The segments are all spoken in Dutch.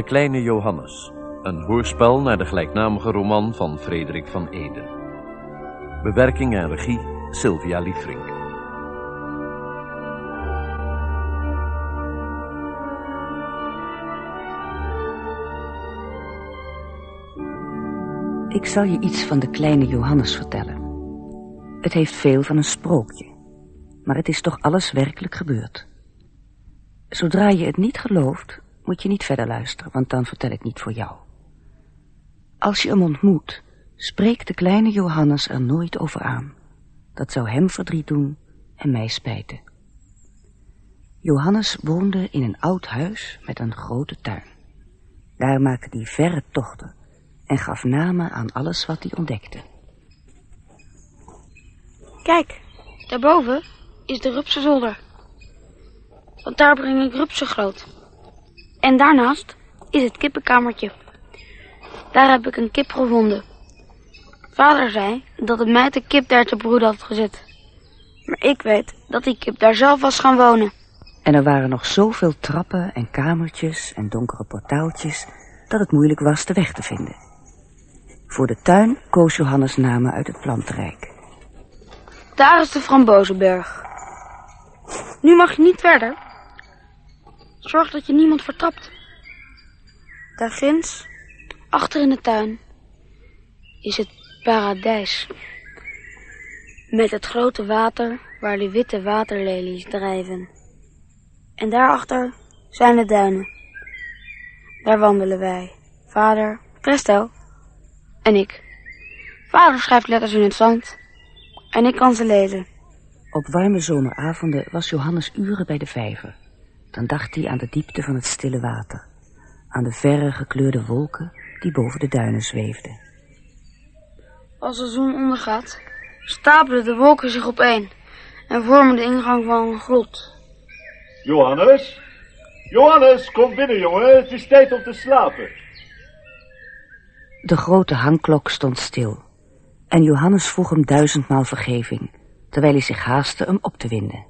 De Kleine Johannes. Een hoorspel naar de gelijknamige roman van Frederik van Eden. Bewerking en regie Sylvia Liefrink. Ik zal je iets van de kleine Johannes vertellen. Het heeft veel van een sprookje, maar het is toch alles werkelijk gebeurd. Zodra je het niet gelooft, moet je niet verder luisteren, want dan vertel ik niet voor jou. Als je hem ontmoet, spreekt de kleine Johannes er nooit over aan. Dat zou hem verdriet doen en mij spijten. Johannes woonde in een oud huis met een grote tuin. Daar maakte hij verre tochten en gaf namen aan alles wat hij ontdekte. Kijk, daarboven is de rupsenzolder. Want daar breng ik rupsen groot. En daarnaast is het kippenkamertje. Daar heb ik een kip gevonden. Vader zei dat een meid de kip daar te broeden had gezet. Maar ik weet dat die kip daar zelf was gaan wonen. En er waren nog zoveel trappen en kamertjes en donkere portaaltjes dat het moeilijk was de weg te vinden. Voor de tuin koos Johannes namen uit het plantenrijk. Daar is de frambozenberg. Nu mag je niet verder. Zorg dat je niemand vertrapt. Daar ginds, achter in de tuin, is het paradijs. Met het grote water waar de witte waterlelies drijven. En daarachter zijn de duinen. Daar wandelen wij, vader, Christel en ik. Vader schrijft letters in het zand en ik kan ze lezen. Op warme zomeravonden was Johannes uren bij de vijver. Dan dacht hij aan de diepte van het stille water. Aan de verre gekleurde wolken die boven de duinen zweefden. Als de zon ondergaat, stapelen de wolken zich opeen en vormen de ingang van een grot. Johannes? Johannes, kom binnen, jongen. Het is tijd om te slapen. De grote hangklok stond stil. En Johannes vroeg hem duizendmaal vergeving, terwijl hij zich haastte hem op te winden.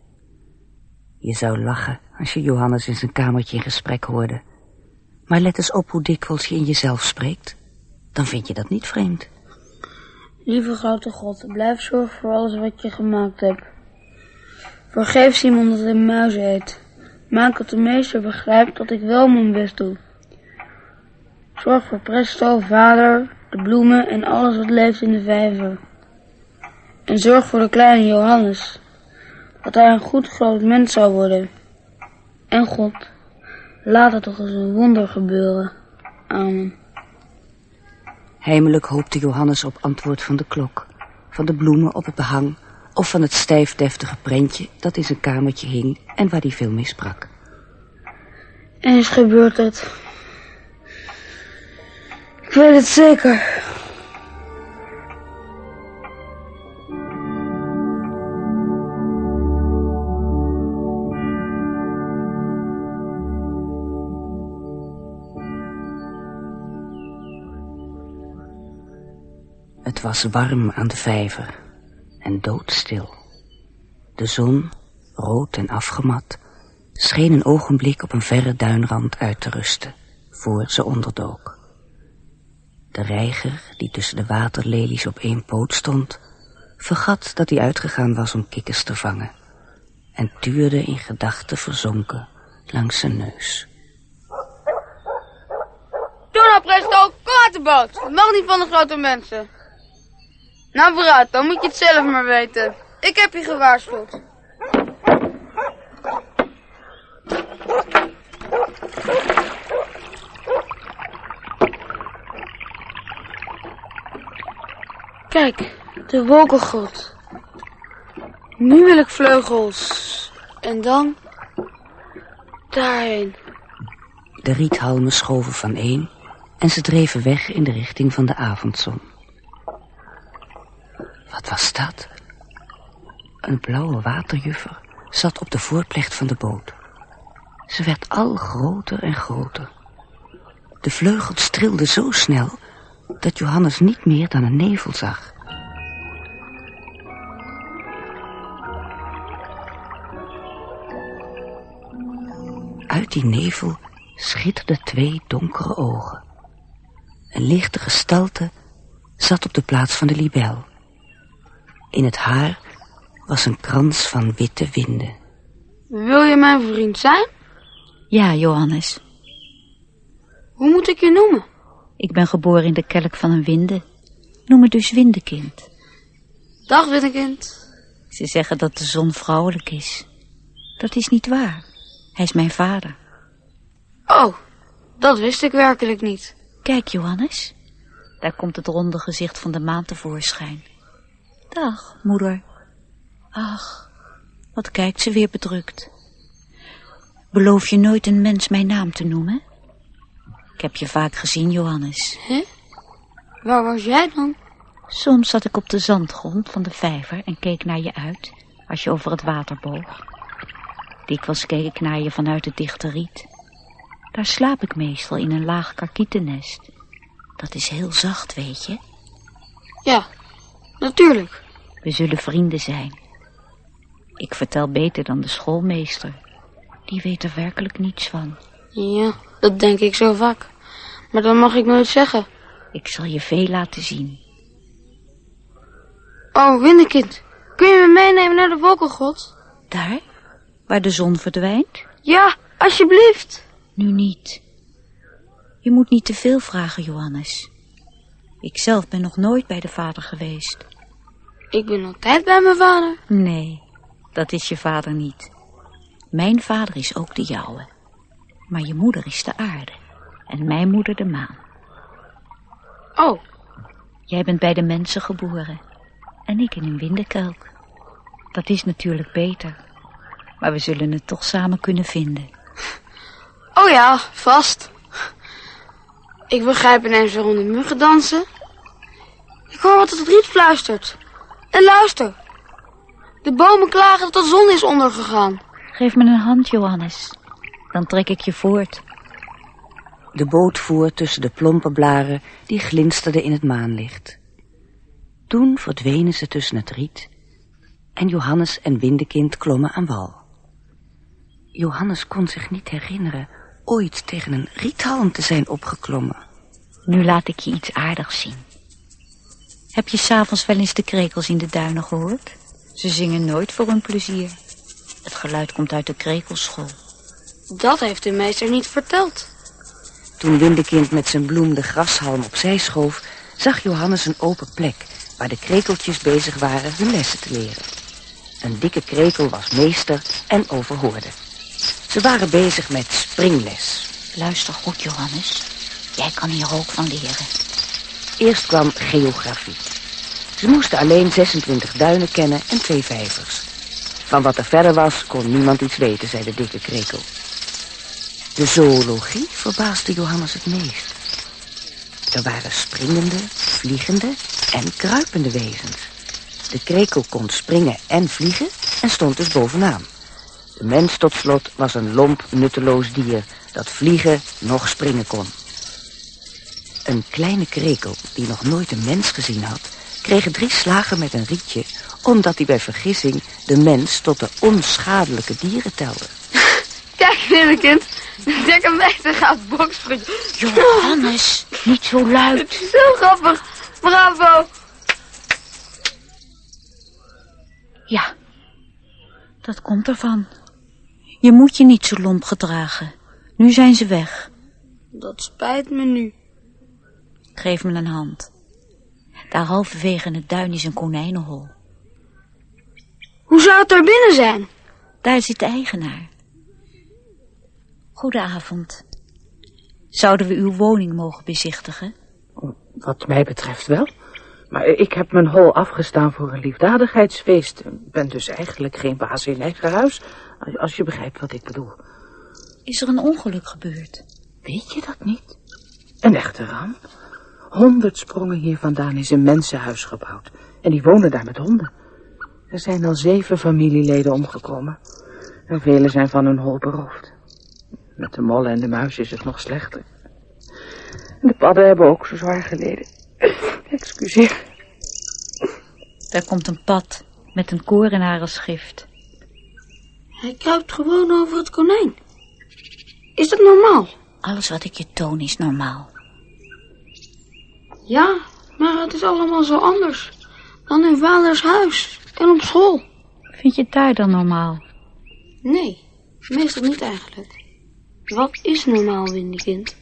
Je zou lachen als je Johannes in zijn kamertje in gesprek hoorde. Maar let eens op hoe dikwijls je in jezelf spreekt. Dan vind je dat niet vreemd. Lieve grote God, blijf zorgen voor alles wat je gemaakt hebt. Vergeef Simon dat hij muis eet. Maak dat de meester begrijpt dat ik wel mijn best doe. Zorg voor Presto, vader, de bloemen en alles wat leeft in de vijver. En zorg voor de kleine Johannes, dat hij een goed groot mens zou worden. En God, laat het toch eens een wonder gebeuren. Amen. Heimelijk hoopte Johannes op antwoord van de klok, van de bloemen op het behang of van het stijf deftige prentje dat in zijn kamertje hing en waar hij veel mee sprak. Eens gebeurt het. Ik weet het zeker. Het was warm aan de vijver en doodstil. De zon, rood en afgemat, scheen een ogenblik op een verre duinrand uit te rusten, voor ze onderdook. De reiger, die tussen de waterlelies op één poot stond, vergat dat hij uitgegaan was om kikkers te vangen en tuurde in gedachten verzonken langs zijn neus. Doe nou presto, de boot. Het mag niet van de grote mensen. Nou vooruit, dan moet je het zelf maar weten. Ik heb je gewaarschuwd. Kijk, de wolkengod. Nu wil ik vleugels. En dan... Daarheen. De riethalmen schoven van één en ze dreven weg in de richting van de avondzon. Wat was dat? Een blauwe waterjuffer zat op de voorplecht van de boot. Ze werd al groter en groter. De vleugels trilden zo snel dat Johannes niet meer dan een nevel zag. Uit die nevel schitterden twee donkere ogen. Een lichte gestalte zat op de plaats van de libel. In het haar was een krans van witte winden. Wil je mijn vriend zijn? Ja, Johannes. Hoe moet ik je noemen? Ik ben geboren in de kelk van een winde. Noem me dus windekind. Dag, Winnekind. Ze zeggen dat de zon vrouwelijk is. Dat is niet waar. Hij is mijn vader. Oh, dat wist ik werkelijk niet. Kijk, Johannes. Daar komt het ronde gezicht van de maan tevoorschijn. Dag, moeder. Ach, wat kijkt ze weer bedrukt. Beloof je nooit een mens mijn naam te noemen? Ik heb je vaak gezien, Johannes. Hè? Waar was jij dan? Soms zat ik op de zandgrond van de vijver en keek naar je uit als je over het water boog. Dikwijls keek ik naar je vanuit het dichte riet. Daar slaap ik meestal in een laag karkietennest. Dat is heel zacht, weet je. Ja, natuurlijk. We zullen vrienden zijn. Ik vertel beter dan de schoolmeester. Die weet er werkelijk niets van. Ja, dat denk ik zo vaak. Maar dat mag ik nooit zeggen. Ik zal je veel laten zien. Oh, Winnekind, kun je me meenemen naar de wolkengod? Daar, waar de zon verdwijnt? Ja, alsjeblieft. Nu niet. Je moet niet te veel vragen, Johannes. Ik zelf ben nog nooit bij de vader geweest. Ik ben altijd bij mijn vader. Nee, dat is je vader niet. Mijn vader is ook de jouwe. Maar je moeder is de aarde. En mijn moeder de maan. Oh, Jij bent bij de mensen geboren. En ik in een windenkelk. Dat is natuurlijk beter. Maar we zullen het toch samen kunnen vinden. oh ja, vast. Ik begrijp ineens waarom de muggen dansen. Ik hoor wat het riet fluistert. En luister. De bomen klagen dat de zon is ondergegaan. Geef me een hand, Johannes. Dan trek ik je voort. De boot voer tussen de plompe blaren die glinsterden in het maanlicht. Toen verdwenen ze tussen het riet en Johannes en Windekind klommen aan wal. Johannes kon zich niet herinneren ooit tegen een riethalm te zijn opgeklommen. Nu laat ik je iets aardigs zien. Heb je s'avonds wel eens de krekels in de duinen gehoord? Ze zingen nooit voor hun plezier. Het geluid komt uit de krekelschool. Dat heeft de meester niet verteld. Toen Windekind met zijn bloem de grashalm opzij schoof, zag Johannes een open plek waar de krekeltjes bezig waren hun lessen te leren. Een dikke krekel was meester en overhoorde. Ze waren bezig met springles. Luister goed, Johannes. Jij kan hier ook van leren. Eerst kwam geografie. Ze moesten alleen 26 duinen kennen en twee vijvers. Van wat er verder was, kon niemand iets weten, zei de dikke krekel. De zoologie verbaasde Johannes het meest. Er waren springende, vliegende en kruipende wezens. De krekel kon springen en vliegen en stond dus bovenaan. De mens tot slot was een lomp, nutteloos dier dat vliegen nog springen kon. Een kleine krekel, die nog nooit een mens gezien had, kreeg drie slagen met een rietje, omdat hij bij vergissing de mens tot de onschadelijke dieren telde. Kijk, Winnekind. De dikke meester gaat bokspringen. Johannes, niet zo luid. Het is zo grappig. Bravo. Ja, dat komt ervan. Je moet je niet zo lomp gedragen. Nu zijn ze weg. Dat spijt me nu. Geef me een hand. Daar halverwege in het duin is een konijnenhol. Hoe zou het er binnen zijn? Daar zit de eigenaar. Goedenavond. Zouden we uw woning mogen bezichtigen? Wat mij betreft wel. Maar ik heb mijn hol afgestaan voor een liefdadigheidsfeest. Ben dus eigenlijk geen baas in eigen huis. Als je begrijpt wat ik bedoel. Is er een ongeluk gebeurd? Weet je dat niet? Een echte ramp. Honderd sprongen hier vandaan is een mensenhuis gebouwd. En die wonen daar met honden. Er zijn al zeven familieleden omgekomen. En velen zijn van hun hol beroofd. Met de mollen en de muis is het nog slechter. De padden hebben ook zo zwaar geleden. Excuseer. Daar komt een pad met een korenharen schrift. Hij kruipt gewoon over het konijn. Is dat normaal? Alles wat ik je toon is normaal. Ja, maar het is allemaal zo anders dan in vaders huis en op school. Vind je het daar dan normaal? Nee, meestal niet eigenlijk. Wat is normaal, Windekind?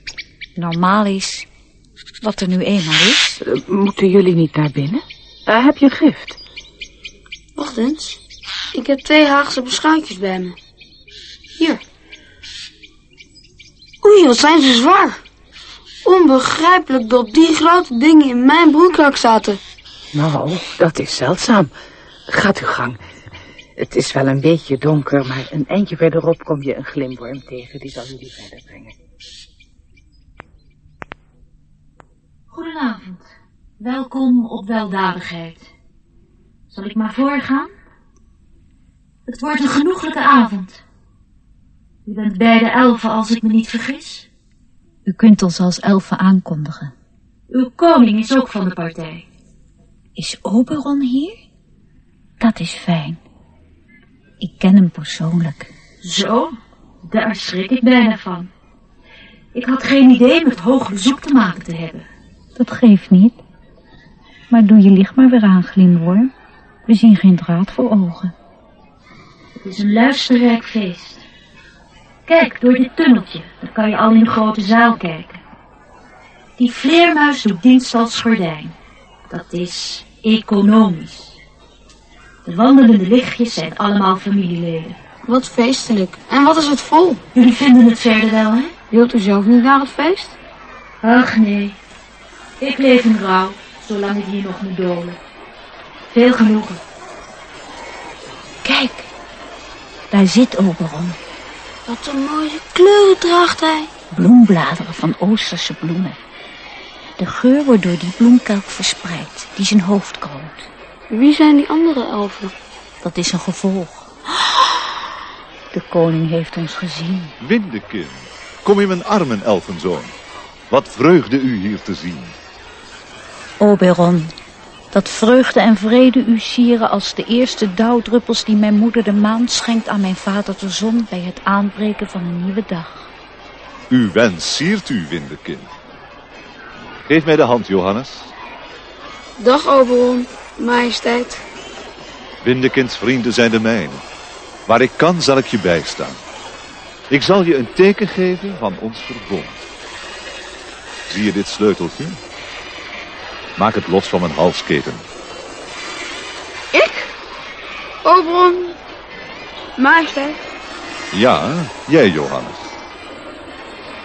Normaal is wat er nu eenmaal is. Eh, moeten jullie niet naar binnen? Uh, heb je gift? Wacht eens. Ik heb twee Haagse beschuitjes bij me. Hier. Oei, wat zijn ze zwaar. Onbegrijpelijk dat die grote dingen in mijn broekzak zaten. Nou, dat is zeldzaam. Gaat uw gang. Het is wel een beetje donker, maar een eindje verderop kom je een glimworm tegen. Die zal jullie verder brengen. Goedenavond. Welkom op weldadigheid. Zal ik maar voorgaan? Het wordt een genoeglijke avond. U bent beide elfen als ik me niet vergis. U kunt ons als elfen aankondigen. Uw koning is ook van de partij. Is Oberon hier? Dat is fijn. Ik ken hem persoonlijk. Zo, daar schrik ik bijna van. Ik had geen idee met hoog bezoek te maken te hebben. Dat geeft niet. Maar doe je licht maar weer aan, glimworm. We zien geen draad voor ogen. Het is een luisterrijk feest. Kijk, door dit tunneltje, dan kan je al in de grote zaal kijken. Die vleermuis doet dienst als gordijn. Dat is economisch. De wandelende lichtjes zijn allemaal familieleden. Wat feestelijk. En wat is het vol? Jullie vinden het verder wel, hè? Wilt u zelf niet naar het feest? Ach, nee. Ik leef in rouw, zolang ik hier nog moet dolen. Veel genoegen. Kijk, daar zit Oberon. Wat een mooie kleuren draagt hij. Bloembladeren van Oosterse bloemen. De geur wordt door die bloemkelk verspreid, die zijn hoofd kroont. Wie zijn die andere elfen? Dat is een gevolg. De koning heeft ons gezien. Windekind, kom in mijn armen, elfenzoon. Wat vreugde u hier te zien. Oberon, dat vreugde en vrede u sieren als de eerste dauwdruppels die mijn moeder de maan schenkt aan mijn vader de zon bij het aanbreken van een nieuwe dag. Uw wens siert u, windekind. Geef mij de hand, Johannes. Dag, Oberon, majesteit. Windekinds vrienden zijn de mijne. Waar ik kan, zal ik je bijstaan. Ik zal je een teken geven van ons verbond. Zie je dit sleuteltje? Maak het los van mijn halsketen. Ik? Oberon, majesteit. Ja, jij, Johannes.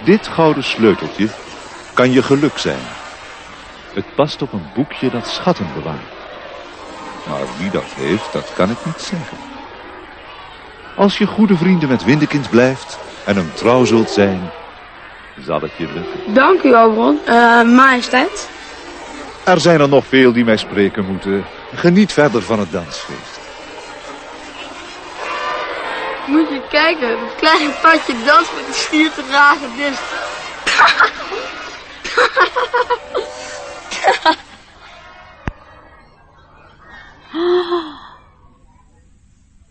Dit gouden sleuteltje kan je geluk zijn. Het past op een boekje dat schatten bewaart. Maar wie dat heeft, dat kan ik niet zeggen. Als je goede vrienden met Windekind blijft en hem trouw zult zijn, zal het je lukken. Dank u, Oberon. Uh, majesteit. Er zijn er nog veel die mij spreken moeten. Geniet verder van het dansfeest. Moet je kijken, dat kleine patje danst met die stier te dragen dus.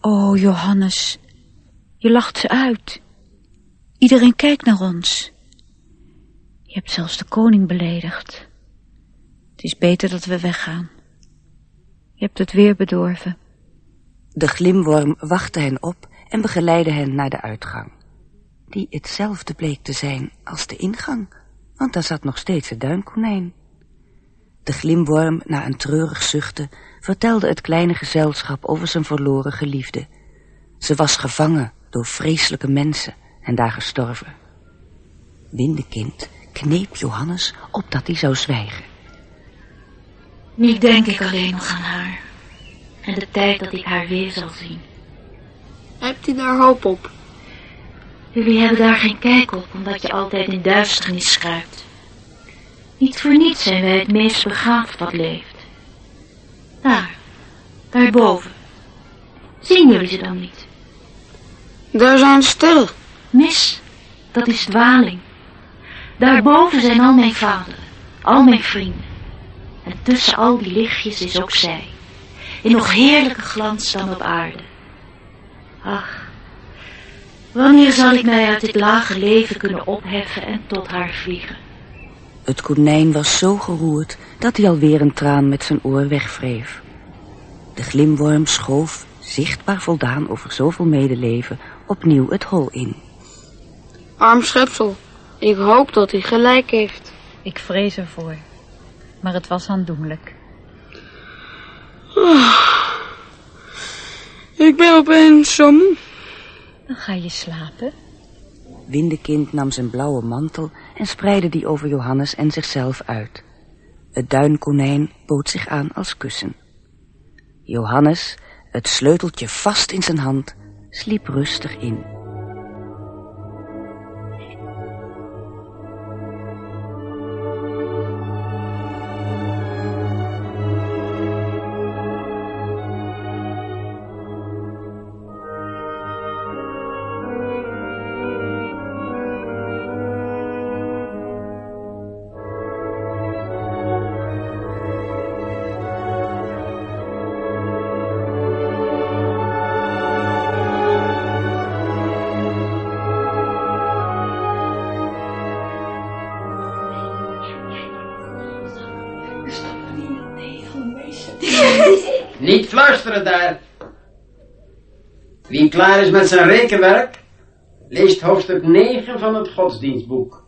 Oh, Johannes, je lacht ze uit. Iedereen kijkt naar ons. Je hebt zelfs de koning beledigd. Het is beter dat we weggaan. Je hebt het weer bedorven. De glimworm wachtte hen op en begeleidde hen naar de uitgang. Die hetzelfde bleek te zijn als de ingang, want daar zat nog steeds het duinkonijn. De glimworm, na een treurig zuchten, vertelde het kleine gezelschap over zijn verloren geliefde. Ze was gevangen door vreselijke mensen en daar gestorven. Windekind kneep Johannes opdat hij zou zwijgen. Nu denk ik alleen nog aan haar. En de tijd dat ik haar weer zal zien. Hebt u daar hoop op? Jullie hebben daar geen kijk op, omdat je altijd in duisternis schuilt. Niet voor niets zijn wij het meest begaafd wat leeft. Daar, daarboven. Zien jullie ze dan niet? Daar zijn sterren. Mis, dat is dwaling. Daarboven zijn al mijn vaderen, al mijn vrienden. En tussen al die lichtjes is ook zij. In nog heerlijke glans dan op aarde. Ach, Wanneer zal ik mij uit dit lage leven kunnen opheffen en tot haar vliegen? Het konijn was zo geroerd dat hij alweer een traan met zijn oor wegwreef. De glimworm schoof, zichtbaar voldaan over zoveel medeleven, opnieuw het hol in. Arm schepsel, ik hoop dat hij gelijk heeft. Ik vrees ervoor. Maar het was aandoenlijk. Ik ben opeens zo moe. Dan ga je slapen. Windekind nam zijn blauwe mantel en spreidde die over Johannes en zichzelf uit. Het duinkonijn bood zich aan als kussen. Johannes, het sleuteltje vast in zijn hand, sliep rustig in. Klaar is met zijn rekenwerk, leest hoofdstuk 9 van het godsdienstboek.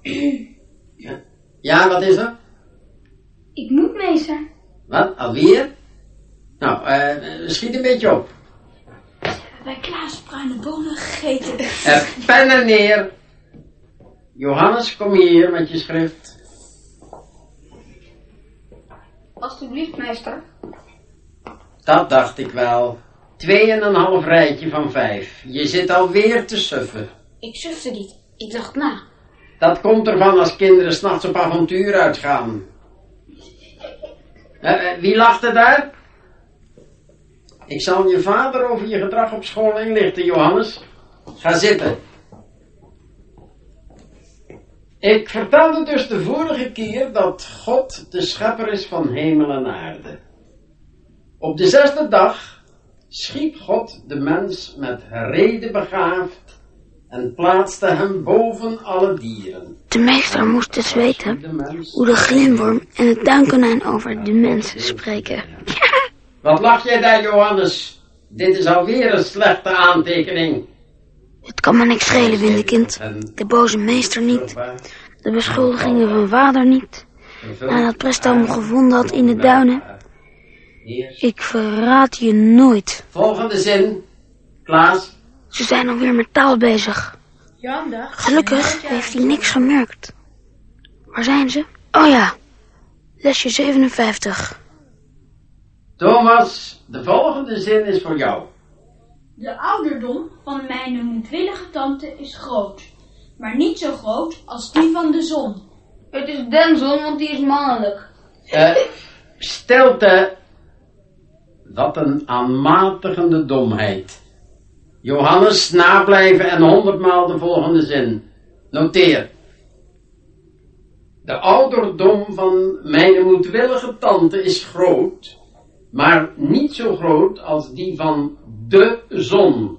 Ja, ja wat is er? Ik moet meester. Wat, alweer? Nou, eh, schiet een beetje op. Bij Klaas bruine bonen gegeten. Uh, pennen neer. Johannes, kom hier met je schrift. Alsjeblieft, meester. Dat dacht ik wel. Twee en een half rijtje van vijf. Je zit alweer te suffen. Ik sufte niet. Ik dacht na. Dat komt ervan als kinderen s'nachts op avontuur uitgaan. Eh, eh, wie lacht er daar? Ik zal je vader over je gedrag op school inlichten, Johannes. Ga zitten. Ik vertelde dus de vorige keer dat God de schepper is van hemel en aarde. Op de zesde dag schiep God de mens met reden begaafd en plaatste hem boven alle dieren. De meester moest dus weten hoe de glimworm en het duinkonijn over de mensen spreken. Wat lach jij daar, Johannes? Dit is alweer een slechte aantekening. Het kan me niks schelen, windekind. De boze meester niet. De beschuldigingen van vader niet. Nadat Presto hem gevonden had in de duinen. Ik verraad je nooit. Volgende zin. Klaas. Ze zijn alweer met taal bezig. Gelukkig heeft hij niks gemerkt. Waar zijn ze? Oh ja, lesje 57. Thomas, de volgende zin is voor jou. De ouderdom van mijn moedwillige tante is groot, maar niet zo groot als die van de zon. Het is den zon, want die is mannelijk. Eh, stilte. Wat een aanmatigende domheid. Johannes, nablijven en honderdmaal de volgende zin. Noteer. De ouderdom van mijn moedwillige tante is groot, maar niet zo groot als die van de zon.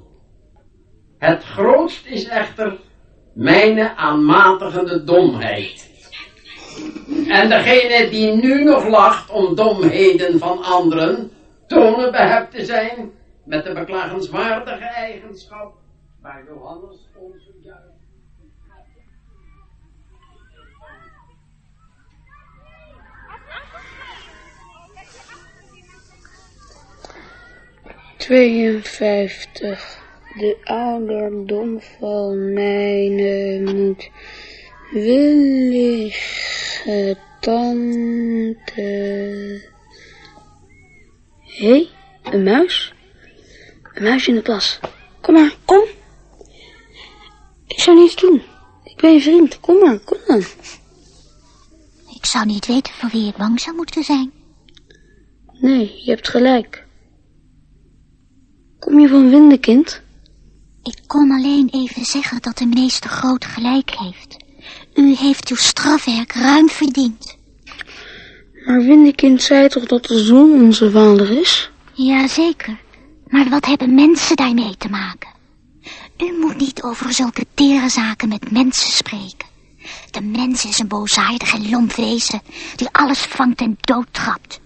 Het grootst is echter mijn aanmatigende domheid. En degene die nu nog lacht om domheden van anderen, tonen behept te zijn met de beklagenswaardige eigenschap waar Johannes onze juist. Tweeënvijftig. De ouderdom van mijn moedwillige tante. Hé, hey, een muis? Een muis in de klas. Kom maar, kom. Ik zou niets doen. Ik ben je vriend. Kom maar, kom dan. Ik zou niet weten voor wie ik bang zou moeten zijn. Nee, je hebt gelijk. Kom je van Windekind? Ik kon alleen even zeggen dat de meester groot gelijk heeft. U heeft uw strafwerk ruim verdiend. Maar Windekind zei toch dat de zon onze vader is? Jazeker. Maar wat hebben mensen daarmee te maken? U moet niet over zulke tere zaken met mensen spreken. De mens is een boosaardig en lomp wezen die alles vangt en doodtrapt.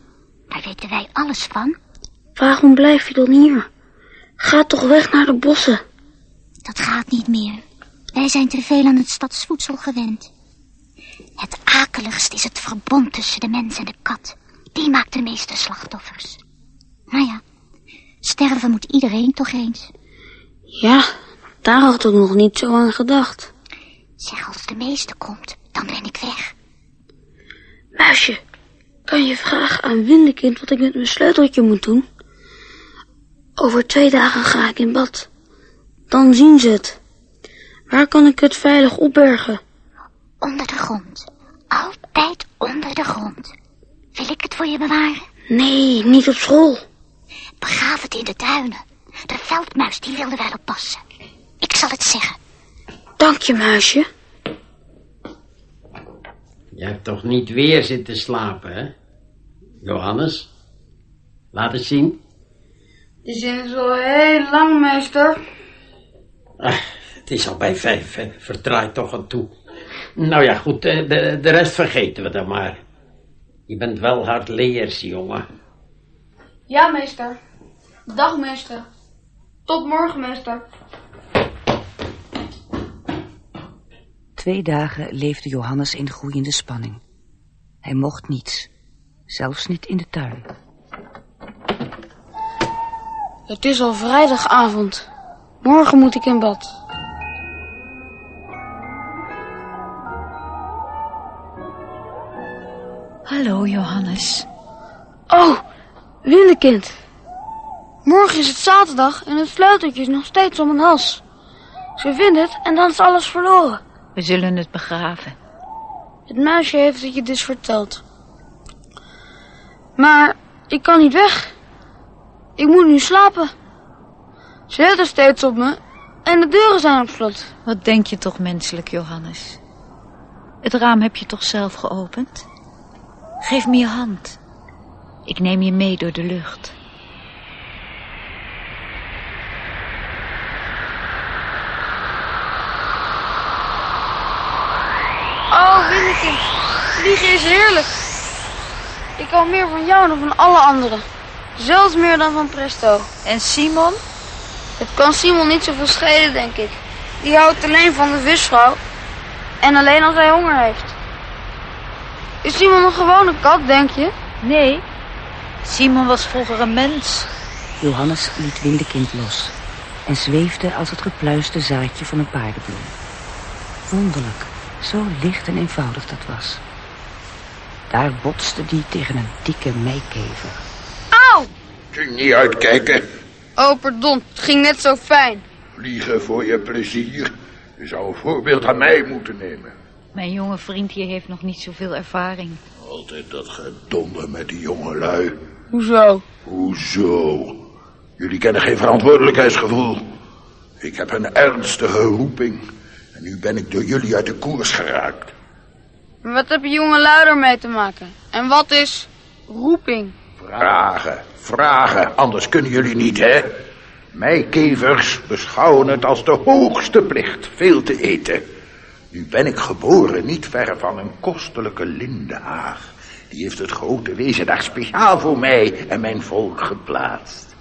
Daar weten wij alles van. Waarom blijf je dan hier? Ga toch weg naar de bossen. Dat gaat niet meer. Wij zijn te veel aan het stadsvoedsel gewend. Het akeligst is het verbond tussen de mens en de kat. Die maakt de meeste slachtoffers. Nou ja, sterven moet iedereen toch eens. Ja, daar had ik nog niet zo aan gedacht. Zeg, als de meeste komt, dan ben ik weg. Muisje, kan je vragen aan Windekind wat ik met mijn sleuteltje moet doen? Over twee dagen ga ik in bad. Dan zien ze het. Waar kan ik het veilig opbergen? Onder de grond. Altijd onder de grond. Wil ik het voor je bewaren? Nee, niet op school. Begraaf het in de duinen. De veldmuis die wilde wel oppassen. Ik zal het zeggen. Dank je, muisje. Je hebt toch niet weer zitten slapen, hè? Johannes? Laat eens zien. Die zin is al heel lang, meester. Ah, het is al bij vijf, hè. Verdraai toch aan toe. Nou ja, goed, de, de rest vergeten we dan maar. Je bent wel hardleers, jongen. Ja, meester. Dag, meester. Tot morgen, meester. Twee dagen leefde Johannes in groeiende spanning. Hij mocht niets, zelfs niet in de tuin. Het is al vrijdagavond. Morgen moet ik in bad. Hallo, Johannes. Oh, Windekind. Morgen is het zaterdag en het sleuteltje is nog steeds om mijn hals. Ze vindt het en dan is alles verloren. We zullen het begraven. Het muisje heeft het je dus verteld. Maar ik kan niet weg. Ik moet nu slapen. Ze let er steeds op me en de deuren zijn op slot. Wat denk je toch menselijk, Johannes? Het raam heb je toch zelf geopend? Geef me je hand. Ik neem je mee door de lucht. Oh, Winnekind. Vliegen is heerlijk. Ik hou meer van jou dan van alle anderen. Zelfs meer dan van Presto. En Simon? Het kan Simon niet zoveel schelen, denk ik. Die houdt alleen van de visvrouw. En alleen als hij honger heeft. Is Simon een gewone kat, denk je? Nee. Simon was vroeger een mens. Johannes liet Windekind los en zweefde als het gepluiste zaadje van een paardenbloem. Wonderlijk, zo licht en eenvoudig dat was. Daar botste die tegen een dikke meikever. Auw! Ging niet uitkijken. Oh, pardon, het ging net zo fijn. Vliegen voor je plezier. Je zou een voorbeeld aan mij moeten nemen. Mijn jonge vriend hier heeft nog niet zoveel ervaring. Altijd dat gedonder met die jongelui. Hoezo? Hoezo? Jullie kennen geen verantwoordelijkheidsgevoel. Ik heb een ernstige roeping. En nu ben ik door jullie uit de koers geraakt. Wat heb je jonge luider mee te maken? En wat is roeping? Vragen, vragen, anders kunnen jullie niet, hè? Mijkevers beschouwen het als de hoogste plicht veel te eten. Nu ben ik geboren niet ver van een kostelijke lindenhaag. Die heeft het grote wezen daar speciaal voor mij en mijn volk geplaatst.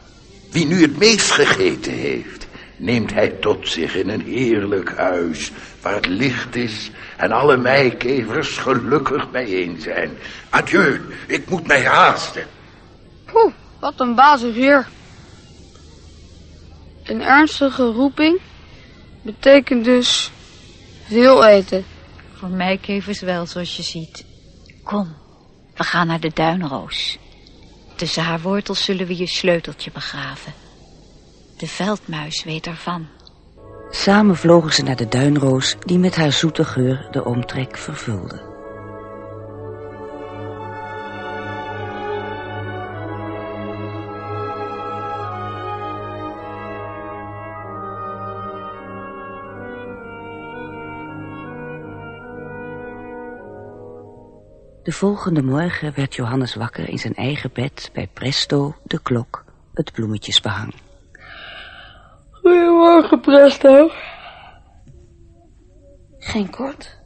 Wie nu het meest gegeten heeft, neemt hij tot zich in een heerlijk huis, waar het licht is en alle meikevers gelukkig bijeen zijn. Adieu, ik moet mij haasten. Poeh, wat een bazig heer. Een ernstige roeping betekent dus veel eten. Voor mijkevers wel, zoals je ziet. Kom, we gaan naar de duinroos. Tussen haar wortels zullen we je sleuteltje begraven. De veldmuis weet ervan. Samen vlogen ze naar de duinroos die met haar zoete geur de omtrek vervulde. De volgende morgen werd Johannes wakker in zijn eigen bed bij Presto, de klok, het bloemetjesbehang. Goedemorgen, Presto. Geen kort.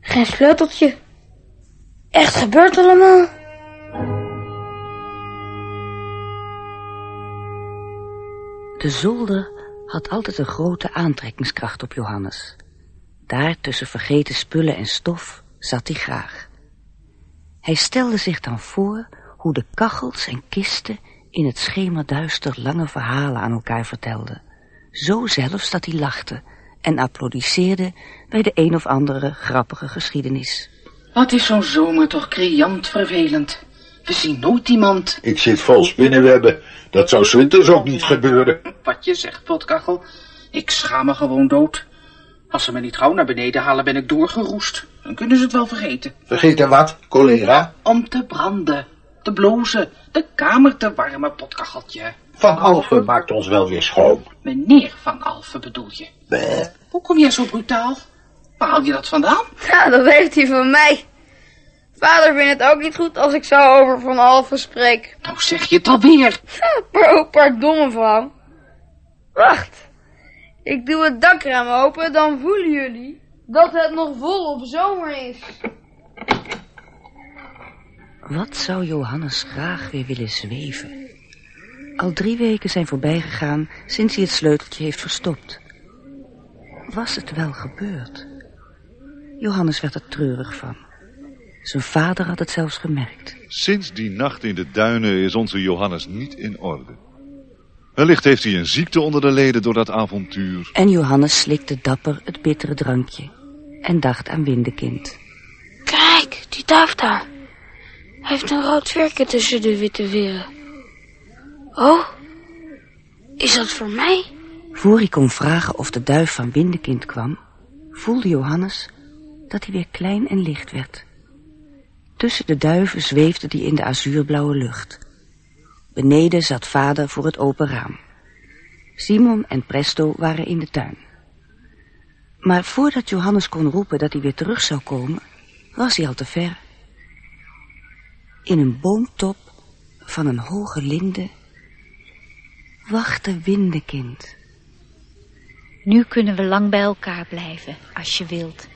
Geen sleuteltje. Echt gebeurd allemaal. De zolder had altijd een grote aantrekkingskracht op Johannes. Daar tussen vergeten spullen en stof zat hij graag. Hij stelde zich dan voor hoe de kachels en kisten in het schemerduister lange verhalen aan elkaar vertelden. Zo zelfs dat hij lachte en applaudisseerde bij de een of andere grappige geschiedenis. Wat is zo'n zomer toch criant vervelend. We zien nooit iemand. Ik zit vol spinnenwebben. Dat zou 's winters ook niet gebeuren. Wat je zegt, potkachel. Ik schaam me gewoon dood. Als ze me niet gauw naar beneden halen, ben ik doorgeroest. Dan kunnen ze het wel vergeten. Vergeten wat? Cholera? Om te branden, te blozen, de kamer te warmen, potkacheltje. Van Alphen maakt ons wel weer schoon. Meneer Van Alphen bedoel je? Bleh. Hoe kom jij zo brutaal? Waar haal je dat vandaan? Ja, dat heeft hij van mij. Vader vindt het ook niet goed als ik zo over Van Alphen spreek. Nou zeg je het alweer. Maar ook pardon, mevrouw. Wacht. Ik doe het dakraam open, dan voelen jullie dat het nog volop zomer is. Wat zou Johannes graag weer willen zweven? Al drie weken zijn voorbij gegaan sinds hij het sleuteltje heeft verstopt. Was het wel gebeurd? Johannes werd er treurig van. Zijn vader had het zelfs gemerkt. Sinds die nacht in de duinen is onze Johannes niet in orde. Wellicht heeft hij een ziekte onder de leden door dat avontuur. En Johannes slikte dapper het bittere drankje en dacht aan Windekind. Kijk, die duif daar. Hij heeft een rood vierkje tussen de witte veren. Oh, is dat voor mij? Voor hij kon vragen of de duif van Windekind kwam, voelde Johannes dat hij weer klein en licht werd. Tussen de duiven zweefde hij in de azuurblauwe lucht. Beneden zat vader voor het open raam. Simon en Presto waren in de tuin. Maar voordat Johannes kon roepen dat hij weer terug zou komen, was hij al te ver. In een boomtop van een hoge linde wachtte Windekind. Nu kunnen we lang bij elkaar blijven, als je wilt.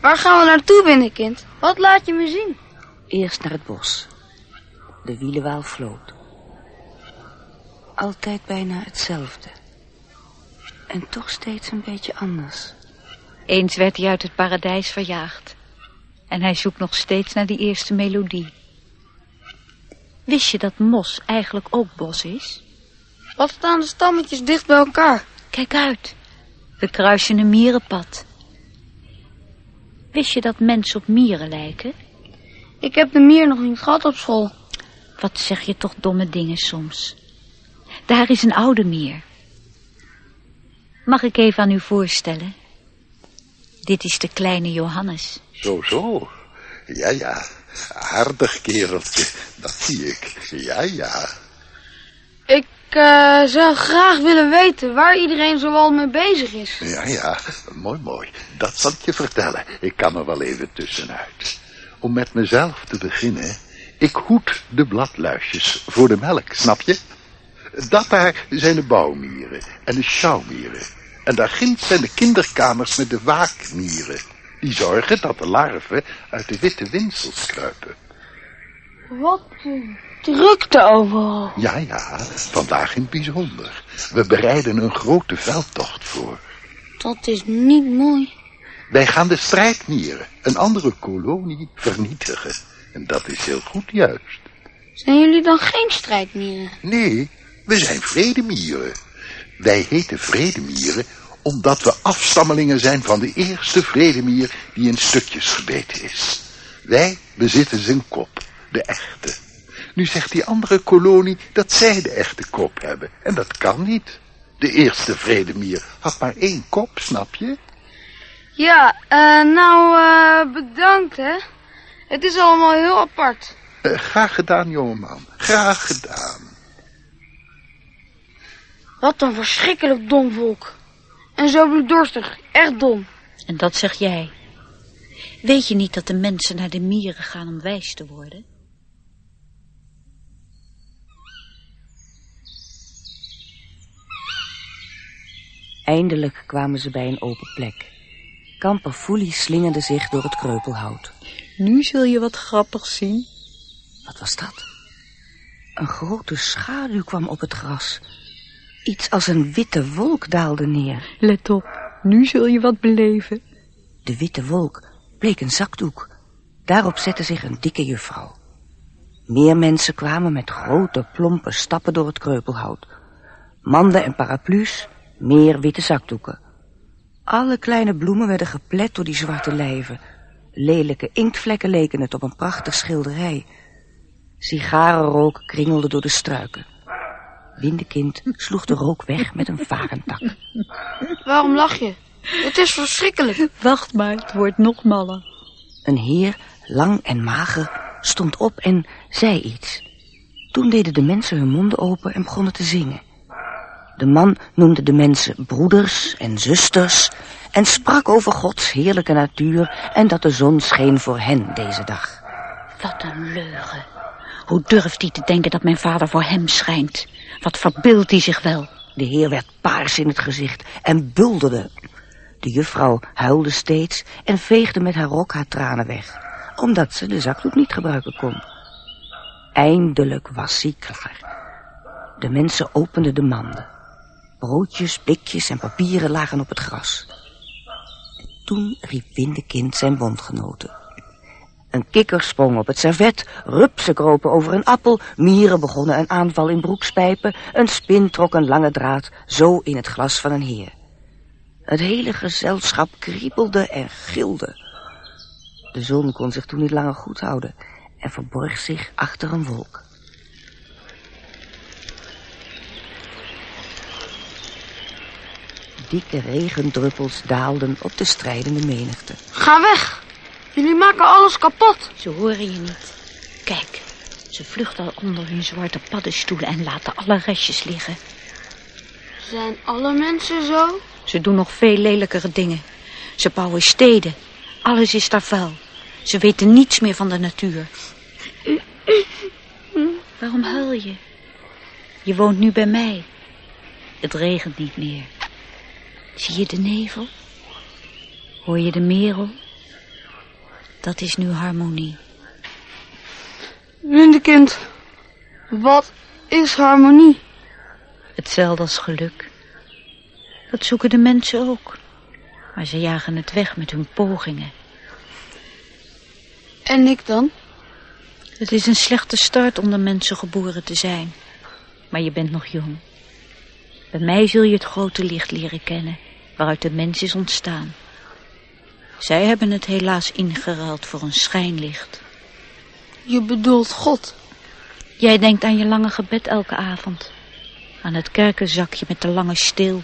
Waar gaan we naartoe, Winnekind? Wat laat je me zien? Eerst naar het bos. De wielenwaal floot. Altijd bijna hetzelfde. En toch steeds een beetje anders. Eens werd hij uit het paradijs verjaagd. En hij zoekt nog steeds naar die eerste melodie. Wist je dat mos eigenlijk ook bos is? Wat staan de stammetjes dicht bij elkaar? Kijk uit. We kruisen een mierenpad. Wist je dat mensen op mieren lijken? Ik heb de mier nog niet gehad op school. Wat zeg je toch domme dingen soms. Daar is een oude mier. Mag ik even aan u voorstellen? Dit is de kleine Johannes. Zo, zo. Ja, ja. Aardig kereltje. Dat zie ik. Ja, ja. Ik uh, zou graag willen weten waar iedereen zoal mee bezig is. Ja, ja. Mooi, mooi. Dat zal ik je vertellen. Ik kan er wel even tussenuit. Om met mezelf te beginnen. Ik hoed de bladluisjes voor de melk, snap je? Dat daar zijn de bouwmieren en de sjouwmieren. En daar ginds zijn de kinderkamers met de waakmieren. Die zorgen dat de larven uit de witte winsels kruipen. Wat een drukte overal. Ja, ja, vandaag in het bijzonder. We bereiden een grote veldtocht voor. Dat is niet mooi. Wij gaan de strijdmieren, een andere kolonie, vernietigen. En dat is heel goed juist. Zijn jullie dan geen strijdmieren? Nee, we zijn vredemieren. Wij heten vredemieren omdat we afstammelingen zijn van de eerste vredemier die in stukjes gebeten is. Wij bezitten zijn kop, de echte. Nu zegt die andere kolonie dat zij de echte kop hebben. En dat kan niet. De eerste vredemier had maar één kop, snap je? Ja, uh, nou, uh, bedankt, hè. Het is allemaal heel apart. Uh, graag gedaan, jongeman. Graag gedaan. Wat een verschrikkelijk dom volk. En zo bloeddorstig. Echt dom. En dat zeg jij. Weet je niet dat de mensen naar de mieren gaan om wijs te worden? Eindelijk kwamen ze bij een open plek. Kamperfoelie slingerde zich door het kreupelhout. Nu zul je wat grappigs zien. Wat was dat? Een grote schaduw kwam op het gras. Iets als een witte wolk daalde neer. Let op, nu zul je wat beleven. De witte wolk bleek een zakdoek. Daarop zette zich een dikke juffrouw. Meer mensen kwamen met grote, plompe stappen door het kreupelhout. Manden en paraplu's, meer witte zakdoeken. Alle kleine bloemen werden geplet door die zwarte lijven. Lelijke inktvlekken leken het op een prachtig schilderij. Sigarenrook kringelde door de struiken. Windekind sloeg de rook weg met een varentak. Waarom lach je? Het is verschrikkelijk. Wacht maar, het wordt nog maller. Een heer, lang en mager, stond op en zei iets. Toen deden de mensen hun monden open en begonnen te zingen. De man noemde de mensen broeders en zusters en sprak over Gods heerlijke natuur en dat de zon scheen voor hen deze dag. Wat een leugen. Hoe durft hij te denken dat mijn vader voor hem schijnt? Wat verbeeldt hij zich wel? De heer werd paars in het gezicht en bulderde. De juffrouw huilde steeds en veegde met haar rok haar tranen weg, omdat ze de zakdoek niet gebruiken kon. Eindelijk was hij klaar. De mensen openden de manden. Broodjes, blikjes en papieren lagen op het gras. Toen riep Windekind zijn bondgenoten. Een kikker sprong op het servet, rupsen kropen over een appel, mieren begonnen een aanval in broekspijpen, een spin trok een lange draad, zo in het glas van een heer. Het hele gezelschap kriebelde en gilde. De zon kon zich toen niet langer goed houden en verborg zich achter een wolk. Dikke regendruppels daalden op de strijdende menigte. Ga weg! Jullie maken alles kapot. Ze horen je niet. Kijk, ze vluchten onder hun zwarte paddenstoelen en laten alle restjes liggen. Zijn alle mensen zo? Ze doen nog veel lelijkere dingen. Ze bouwen steden. Alles is daar vuil. Ze weten niets meer van de natuur. Waarom huil je? Je woont nu bij mij. Het regent niet meer. Zie je de nevel? Hoor je de merel? Dat is nu harmonie. Windekind, wat is harmonie? Hetzelfde als geluk. Dat zoeken de mensen ook. Maar ze jagen het weg met hun pogingen. En ik dan? Het is een slechte start om de mensen geboren te zijn. Maar je bent nog jong. Bij mij zul je het grote licht leren kennen, waaruit de mens is ontstaan. Zij hebben het helaas ingeruild voor een schijnlicht. Je bedoelt God? Jij denkt aan je lange gebed elke avond. Aan het kerkenzakje met de lange steel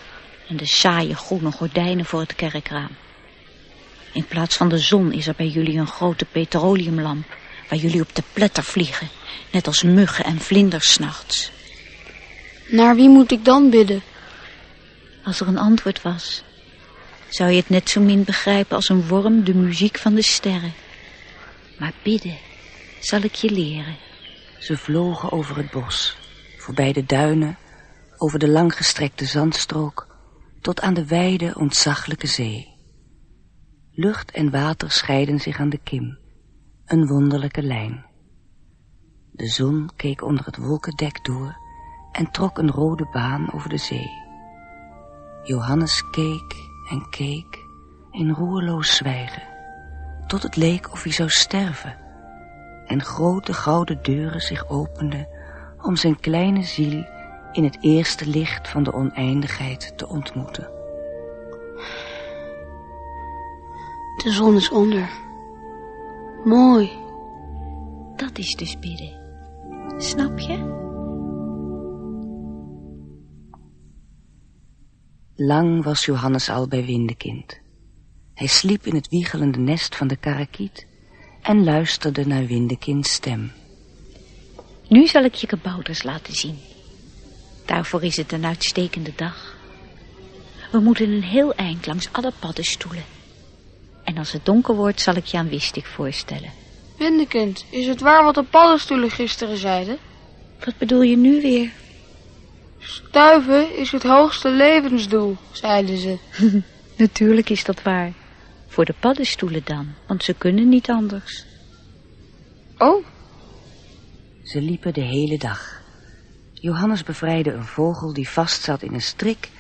en de saaie groene gordijnen voor het kerkraam. In plaats van de zon is er bij jullie een grote petroleumlamp... waar jullie op de pletter vliegen, net als muggen en vlinders s'nachts. Naar wie moet ik dan bidden? Als er een antwoord was, zou je het net zo min begrijpen als een worm de muziek van de sterren. Maar bidden zal ik je leren. Ze vlogen over het bos, voorbij de duinen, over de langgestrekte zandstrook, tot aan de wijde, ontzaglijke zee. Lucht en water scheiden zich aan de kim, een wonderlijke lijn. De zon keek onder het wolkendek door en trok een rode baan over de zee. Johannes keek en keek in roerloos zwijgen, tot het leek of hij zou sterven en grote gouden deuren zich openden om zijn kleine ziel in het eerste licht van de oneindigheid te ontmoeten. De zon is onder. Mooi. Dat is dus bidden. Snap je? Lang was Johannes al bij Windekind. Hij sliep in het wiegelende nest van de karakiet en luisterde naar Windekinds stem. Nu zal ik je kabouters laten zien. Daarvoor is het een uitstekende dag. We moeten een heel eind langs alle paddenstoelen. En als het donker wordt, zal ik je aan Wistik voorstellen. Windekind, is het waar wat de paddenstoelen gisteren zeiden? Wat bedoel je nu weer? Stuiven is het hoogste levensdoel, zeiden ze. Natuurlijk is dat waar. Voor de paddenstoelen dan, want ze kunnen niet anders. Oh, Ze liepen de hele dag. Johannes bevrijdde een vogel die vastzat in een strik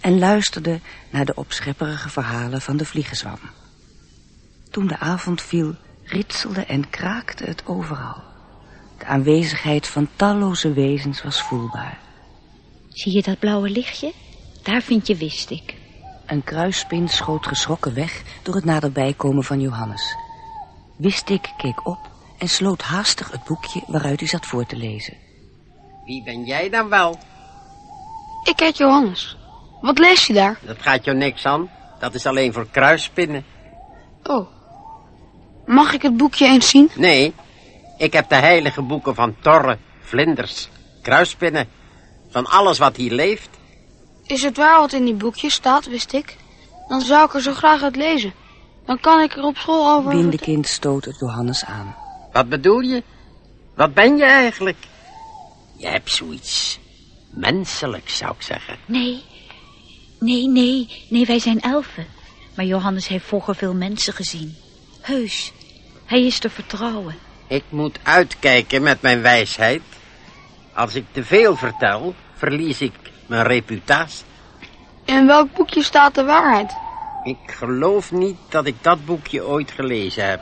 en luisterde naar de opschepperige verhalen van de vliegenzwam. Toen de avond viel, ritselde en kraakte het overal. De aanwezigheid van talloze wezens was voelbaar. Zie je dat blauwe lichtje? Daar vind je wist ik. Een kruispin schoot geschrokken weg door het naderbij komen van Johannes. Wistik keek op en sloot haastig het boekje waaruit hij zat voor te lezen. Wie ben jij dan wel? ik heet Johannes. Wat lees je daar? Dat gaat jou niks aan. Dat is alleen voor kruisspinnen. Oh. Mag ik het boekje eens zien? Nee, ik heb de heilige boeken van torren, vlinders, kruisspinnen. Van alles wat hier leeft. Is het waar wat in die boekjes staat, wist ik? Dan zou ik er zo graag uit lezen. Dan kan ik er op school over... Windekind stoot het Johannes aan. Wat bedoel je? Wat ben je eigenlijk? Je hebt zoiets menselijks, zou ik zeggen. Nee, nee, nee, nee, wij zijn elfen. Maar Johannes heeft vroeger veel mensen gezien. Heus, hij is te vertrouwen. Ik moet uitkijken met mijn wijsheid. Als ik te veel vertel, verlies ik mijn reputatie. In welk boekje staat de waarheid? Ik geloof niet dat ik dat boekje ooit gelezen heb.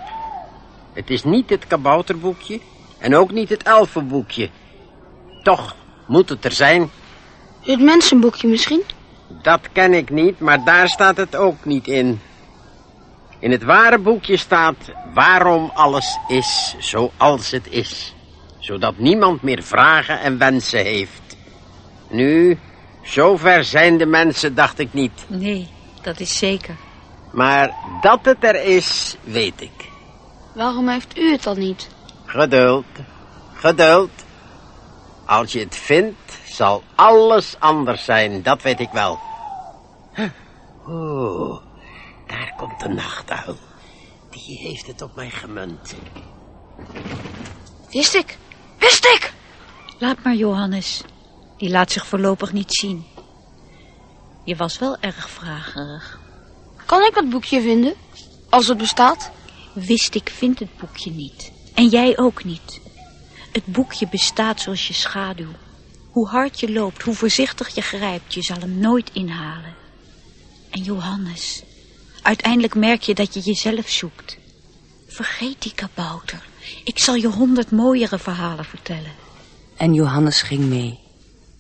Het is niet het kabouterboekje en ook niet het elfenboekje. Toch moet het er zijn. Het mensenboekje misschien? Dat ken ik niet, maar daar staat het ook niet in. In het ware boekje staat waarom alles is zoals het is. Zodat niemand meer vragen en wensen heeft. Nu, zover zijn de mensen, dacht ik niet. Nee, dat is zeker. Maar dat het er is, weet ik. Waarom heeft u het dan niet? Geduld, geduld. Als je het vindt, zal alles anders zijn, dat weet ik wel. Oh, daar komt de nachtuil. Die heeft het op mij gemunt. Wist ik! Wist ik! Laat maar, Johannes. Die laat zich voorlopig niet zien. Je was wel erg vragerig. Kan ik dat boekje vinden? Als het bestaat? Wist ik vind het boekje niet. En jij ook niet. Het boekje bestaat zoals je schaduw. Hoe hard je loopt, hoe voorzichtig je grijpt, je zal hem nooit inhalen. En Johannes, uiteindelijk merk je dat je jezelf zoekt. Vergeet die kabouter. Ik zal je honderd mooiere verhalen vertellen. En Johannes ging mee,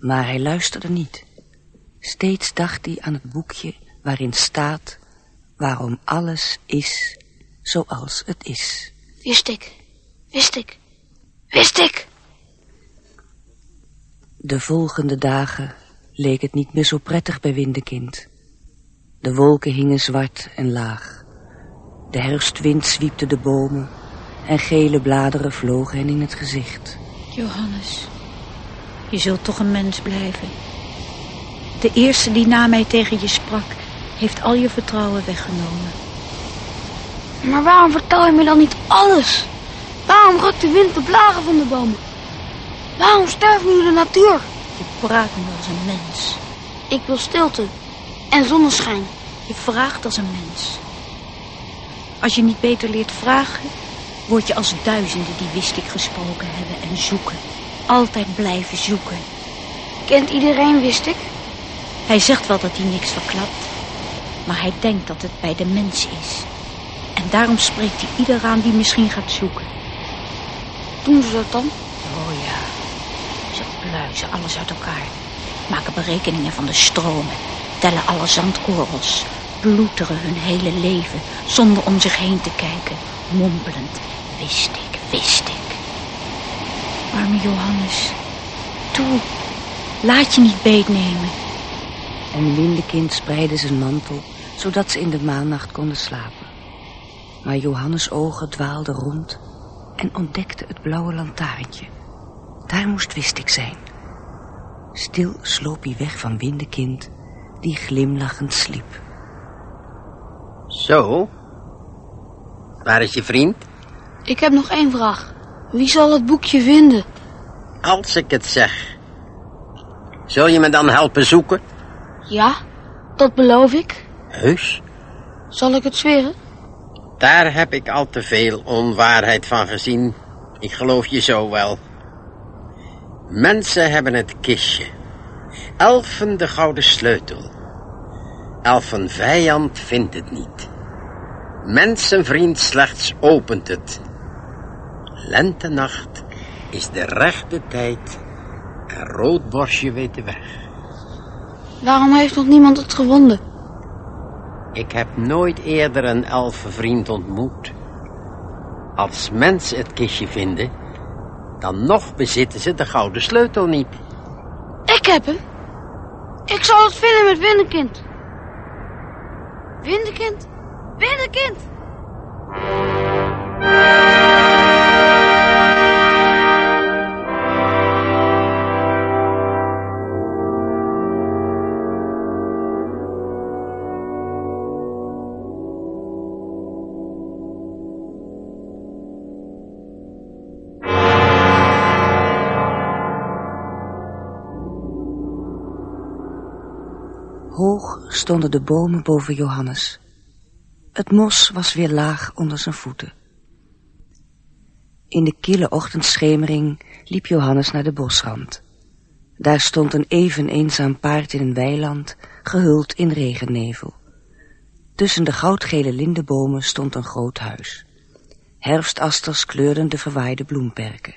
maar hij luisterde niet. Steeds dacht hij aan het boekje waarin staat waarom alles is zoals het is. Wist ik. Wist ik. Wist ik! De volgende dagen leek het niet meer zo prettig bij Windekind. De wolken hingen zwart en laag. De herfstwind zwiepte de bomen en gele bladeren vlogen hen in het gezicht. Johannes, je zult toch een mens blijven. De eerste die na mij tegen je sprak, heeft al je vertrouwen weggenomen. Maar waarom vertel je me dan niet alles? Waarom rukt de wind de bladeren van de bomen? Waarom sterft nu de natuur? Je praat nu als een mens. Ik wil stilte en zonneschijn. Je vraagt als een mens. Als je niet beter leert vragen, word je als duizenden die wist ik gesproken hebben en zoeken. Altijd blijven zoeken. Kent iedereen wist ik? Hij zegt wel dat hij niks verklapt, maar hij denkt dat het bij de mens is. En daarom spreekt hij ieder aan die misschien gaat zoeken. Doen ze dat dan? Oh ja, ze pluizen alles uit elkaar. Maken berekeningen van de stromen. Tellen alle zandkorrels. Ploeteren hun hele leven zonder om zich heen te kijken. Mompelend. Wist ik, wist ik. Arme Johannes. Toe, laat je niet beetnemen. En Windekind spreidde zijn mantel, zodat ze in de maannacht konden slapen. Maar Johannes' ogen dwaalden rond en ontdekte het blauwe lantaarntje. Daar moest Wistik zijn. Stil sloop hij weg van Windekind, die glimlachend sliep. Zo? Waar is je vriend? Ik heb nog één vraag. Wie zal het boekje vinden? Als ik het zeg. Zul je me dan helpen zoeken? Ja, dat beloof ik. Heus? Zal ik het zweren? Daar heb ik al te veel onwaarheid van gezien. Ik geloof je zo wel. Mensen hebben het kistje. Elfen de gouden sleutel. Elfen vijand vindt het niet. Mensenvriend slechts opent het. Lentenacht is de rechte tijd en roodborstje weet de weg. Waarom heeft nog niemand het gevonden? Ik heb nooit eerder een elfenvriend ontmoet. Als mensen het kistje vinden, dan nog bezitten ze de gouden sleutel niet. Ik heb hem. Ik zal het vinden met Windekind. Windekind, Windekind. Hoog stonden de bomen boven Johannes. Het mos was weer laag onder zijn voeten. In de kille ochtendschemering liep Johannes naar de bosrand. Daar stond een even eenzaam paard in een weiland, gehuld in regennevel. Tussen de goudgele lindebomen stond een groot huis. Herfstasters kleurden de verwaaide bloemperken.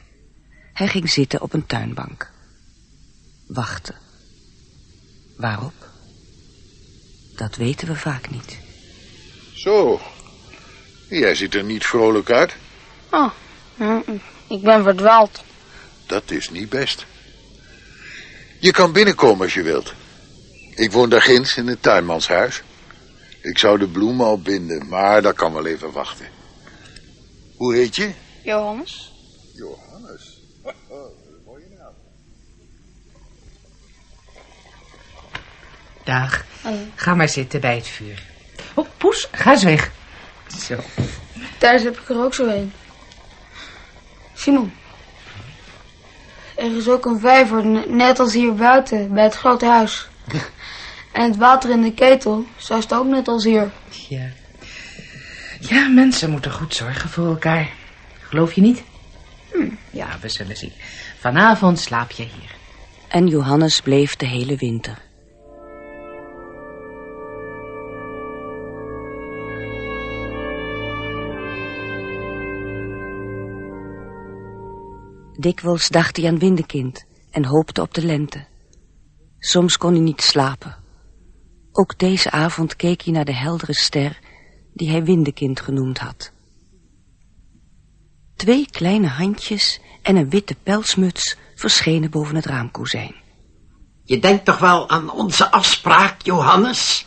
Hij ging zitten op een tuinbank. Wachten. Waarop? Dat weten we vaak niet. Zo, jij ziet er niet vrolijk uit. Oh, hm, ik ben verdwaald. Dat is niet best. Je kan binnenkomen als je wilt. Ik woon daar ginds in het tuinmanshuis. Ik zou de bloemen al binden, maar dat kan wel even wachten. Hoe heet je? Johannes. Johannes. mooie naam. Dag. Ga maar zitten bij het vuur. Oh, Poes, ga eens weg. Zo. Thuis heb ik er ook zo een. Simon. Er is ook een vijver, net als hier buiten, bij het grote huis. En het water in de ketel zuist ook net als hier. Ja. Ja, mensen moeten goed zorgen voor elkaar. Geloof je niet? Hm, Ja, we zullen zien. Vanavond slaap je hier. En Johannes bleef de hele winter. Dikwijls dacht hij aan Windekind en hoopte op de lente. Soms kon hij niet slapen. Ook deze avond keek hij naar de heldere ster die hij Windekind genoemd had. Twee kleine handjes en een witte pelsmuts verschenen boven het raamkozijn. Je denkt toch wel aan onze afspraak, Johannes?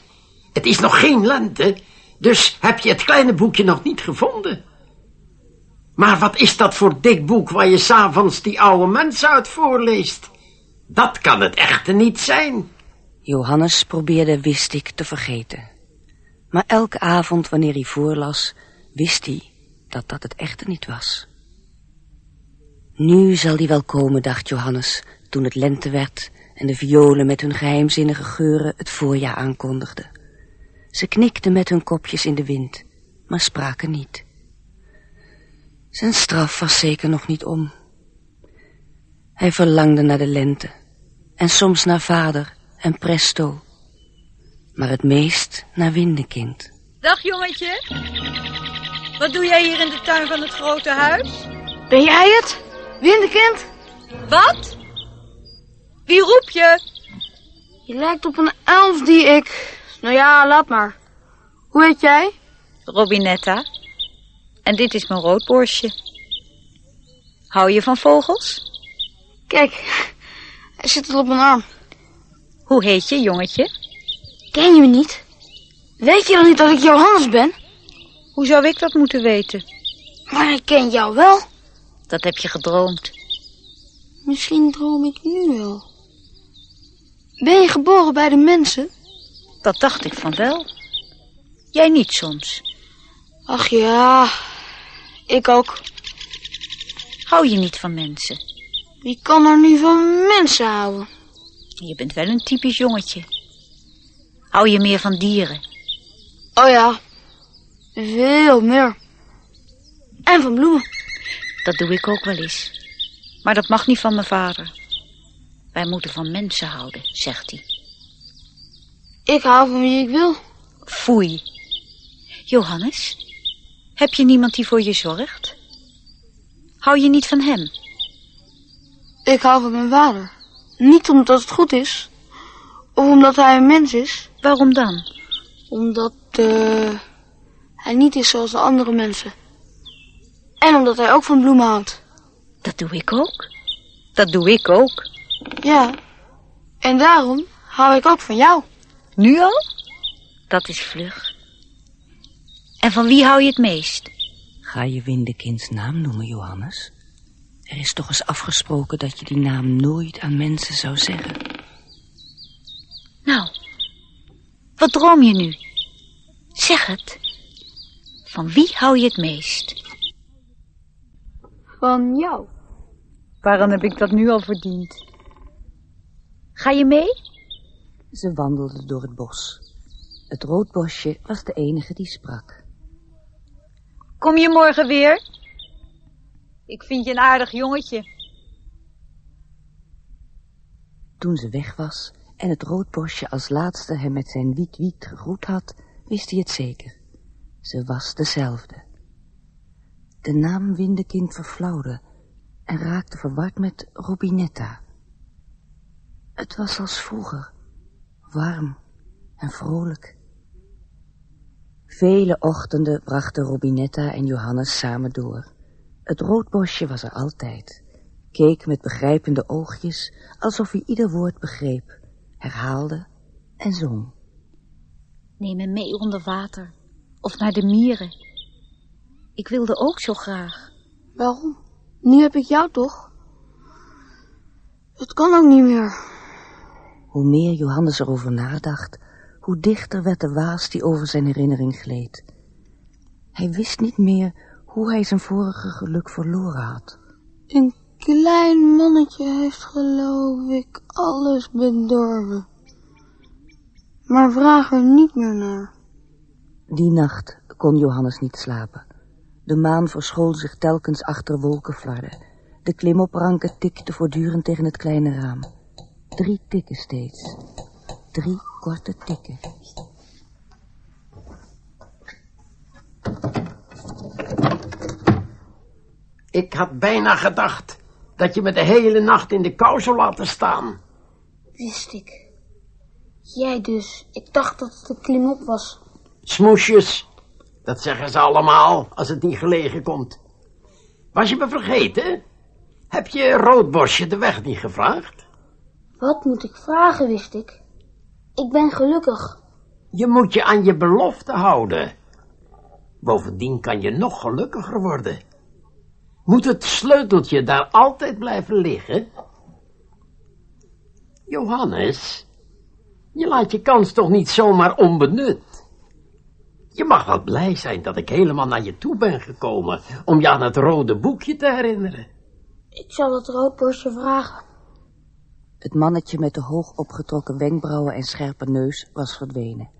Het is nog geen lente, dus heb je het kleine boekje nog niet gevonden. Maar wat is dat voor dik boek waar je s'avonds die oude mensen uit voorleest? Dat kan het echte niet zijn. Johannes probeerde wist ik te vergeten. Maar elke avond wanneer hij voorlas, wist hij dat dat het echte niet was. Nu zal hij wel komen, dacht Johannes, toen het lente werd en de violen met hun geheimzinnige geuren het voorjaar aankondigden. Ze knikten met hun kopjes in de wind, maar spraken niet. Zijn straf was zeker nog niet om. Hij verlangde naar de lente en soms naar vader en presto, maar het meest naar Windekind. Dag jongetje. Wat doe jij hier in de tuin van het grote huis? Ben jij het? Windekind? Wat? Wie roep je? Je lijkt op een elf die ik... Nou ja, laat maar. Hoe heet jij? Robinetta. En dit is mijn roodborstje. Hou je van vogels? Kijk, hij zit al op mijn arm. Hoe heet je, jongetje? Ken je me niet? Weet je dan niet dat ik Johannes ben? Hoe zou ik dat moeten weten? Maar ik ken jou wel. Dat heb je gedroomd. Misschien droom ik nu wel. Ben je geboren bij de mensen? Dat dacht ik van wel. Jij niet soms. Ach ja, ik ook. Hou je niet van mensen? Wie kan er nu van mensen houden? Je bent wel een typisch jongetje. Hou je meer van dieren? Oh ja, veel meer. En van bloemen. Dat doe ik ook wel eens. Maar dat mag niet van mijn vader. Wij moeten van mensen houden, zegt hij. Ik hou van wie ik wil. Foei. Johannes, heb je niemand die voor je zorgt? Hou je niet van hem? Ik hou van mijn vader. Niet omdat het goed is. Of omdat hij een mens is. Waarom dan? Omdat uh, hij niet is zoals de andere mensen. En omdat hij ook van bloemen houdt. Dat doe ik ook. Dat doe ik ook. Ja. En daarom hou ik ook van jou. Nu al? Dat is vlug. En van wie hou je het meest? Ga je Windekinds naam noemen, Johannes? Er is toch eens afgesproken dat je die naam nooit aan mensen zou zeggen. Nou, wat droom je nu? Zeg het. Van wie hou je het meest? Van jou. Waarom heb ik dat nu al verdiend? Ga je mee? Ze wandelden door het bos. Het roodbosje was de enige die sprak. Kom je morgen weer? Ik vind je een aardig jongetje. Toen ze weg was en het roodbosje als laatste hem met zijn wiet-wiet gegroet had, wist hij het zeker. Ze was dezelfde. De naam Windekind verflauwde en raakte verward met Robinetta. Het was als vroeger, warm en vrolijk. Vele ochtenden brachten Robinetta en Johannes samen door. Het roodbosje was er altijd, keek met begrijpende oogjes, alsof hij ieder woord begreep, herhaalde en zong. Neem me mee onder water, of naar de mieren. Ik wilde ook zo graag. Waarom? Nu heb ik jou toch? Het kan ook niet meer. Hoe meer Johannes erover nadacht, hoe dichter werd de waas die over zijn herinnering gleed. Hij wist niet meer hoe hij zijn vorige geluk verloren had. Een klein mannetje heeft, geloof ik, alles bedorven. Maar vraag er niet meer naar. Die nacht kon Johannes niet slapen. De maan verschool zich telkens achter wolkenflarden. De klimopranken tikten voortdurend tegen het kleine raam. Drie tikken steeds. Drie korte tikken. Ik had bijna gedacht dat je me de hele nacht in de kou zou laten staan. Wist ik. Jij dus. Ik dacht dat het een klimop was. Smoesjes, dat zeggen ze allemaal als het niet gelegen komt. Was je me vergeten? Heb je Roodbosje de weg niet gevraagd? Wat moet ik vragen, wist ik. Ik ben gelukkig. Je moet je aan je belofte houden. Bovendien kan je nog gelukkiger worden. Moet het sleuteltje daar altijd blijven liggen? Johannes, je laat je kans toch niet zomaar onbenut? Je mag wel blij zijn dat ik helemaal naar je toe ben gekomen om je aan het rode boekje te herinneren. Ik zal het roodborstje vragen. Het mannetje met de hoog opgetrokken wenkbrauwen en scherpe neus was verdwenen.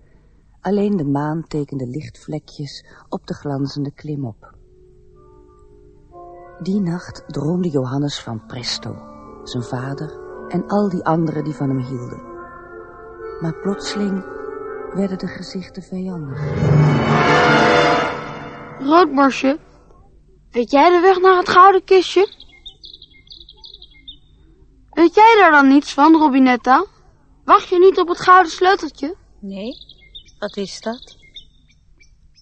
Alleen de maan tekende lichtvlekjes op de glanzende klimop. Die nacht droomde Johannes van Presto, zijn vader en al die anderen die van hem hielden. Maar plotseling werden de gezichten vijandig. Roodborstje, weet jij de weg naar het gouden kistje? Weet jij daar dan niets van, Robinetta? Wacht je niet op het gouden sleuteltje? Nee, wat is dat?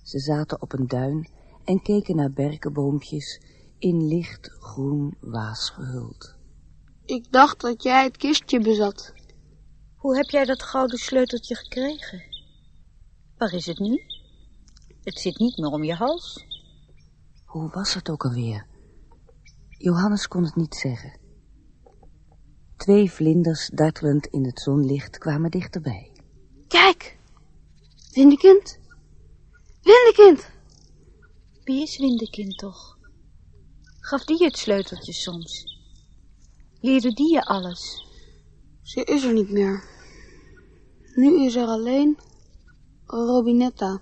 Ze zaten op een duin en keken naar berkenboompjes in licht groen waas gehuld. Ik dacht dat jij het kistje bezat. Hoe heb jij dat gouden sleuteltje gekregen? Waar is het nu? Het zit niet meer om je hals. Hoe was het ook alweer? Johannes kon het niet zeggen. Twee vlinders dartelend in het zonlicht kwamen dichterbij. Kijk, Windekind. Windekind. Wie is Windekind toch? Gaf die het sleuteltje soms? Leerde die je alles? Ze is er niet meer. Nu is er alleen Robinetta.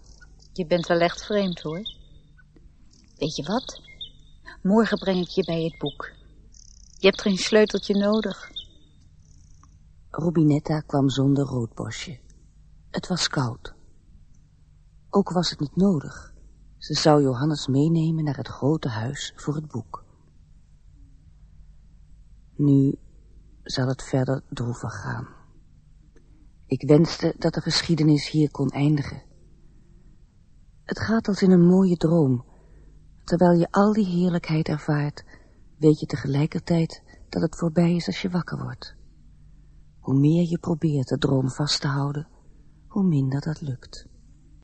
Je bent wel echt vreemd, hoor. Weet je wat? Morgen breng ik je bij het boek. Je hebt geen sleuteltje nodig. Robinetta kwam zonder roodbosje. Het was koud. Ook was het niet nodig. Ze zou Johannes meenemen naar het grote huis voor het boek. Nu zal het verder droevig gaan. Ik wenste dat de geschiedenis hier kon eindigen. Het gaat als in een mooie droom. Terwijl je al die heerlijkheid ervaart, weet je tegelijkertijd dat het voorbij is als je wakker wordt. Hoe meer je probeert de droom vast te houden, hoe minder dat lukt.